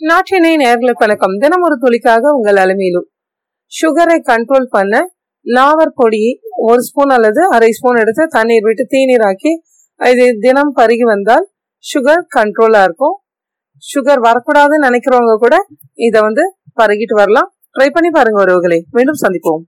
நாட்டினை நேர்களுக்கு வணக்கம். தினம் ஒரு துளிக்காக உங்கள் அலுமையிலும். சுகரை கண்ட்ரோல் பண்ண லாவர் பொடி ஒரு ஸ்பூன் அல்லது அரை ஸ்பூன் எடுத்து தண்ணீர் விட்டு தீநீராக்கி இது தினம் பருகி வந்தால் சுகர் கண்ட்ரோலாக இருக்கும். சுகர் வரக்கூடாதுன்னு நினைக்கிறவங்க கூட இதை வந்து பருகிட்டு வரலாம். ட்ரை பண்ணி பாருங்க உறவுகளை. மீண்டும் சந்திப்போம்.